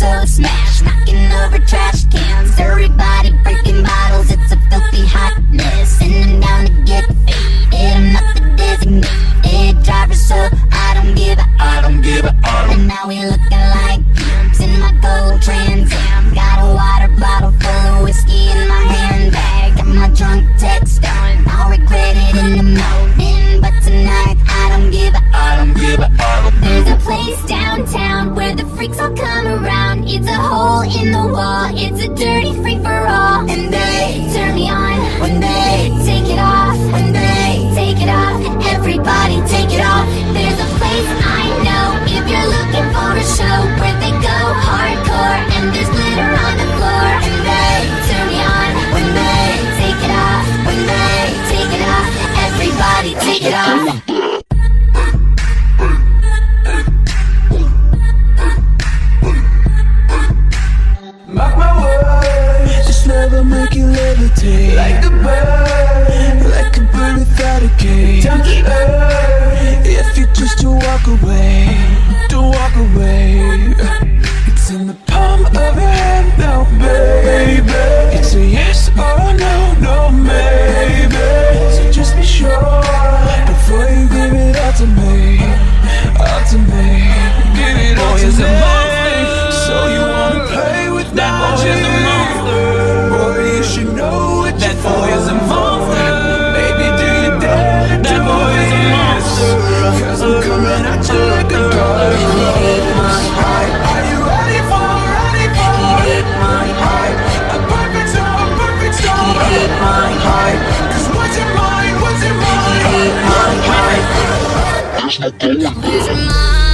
so smashed, knocking over trash cans. Everybody breaking bottles, it's a filthy hot mess. Send them down to get faded. I'm not the designated driver, so I don't give a I don't give a I And now we looking like pimps in my gold Trans Am. Got a water bottle full of whiskey in my handbag. Got my drunk text on, I'll regret it in the morning, but tonight I don't give a I don't give a I don't. There's a place downtown where the freaks all come. It's a make you levitate. Like a bird, I'm coming at you like a dog Are you ready for, ready for A perfect storm, perfect storm Cause what's in mine, what's in mine Lose your mind,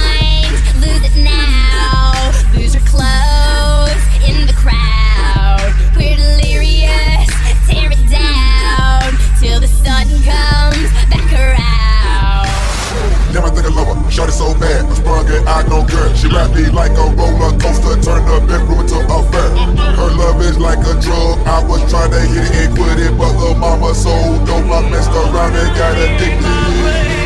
sprung it, I don't care. She wrapped me like a roller coaster, turned the bedroom into a fair. Her love is like a drug, I was trying to hit it and quit it, but the mama so dope, I messed around and got addicted.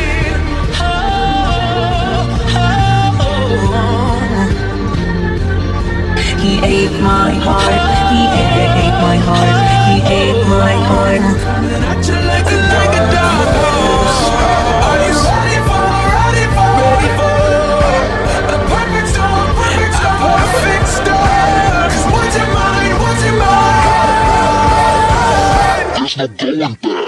He ate my heart. He ate, ate my heart. He ate my heart. What's in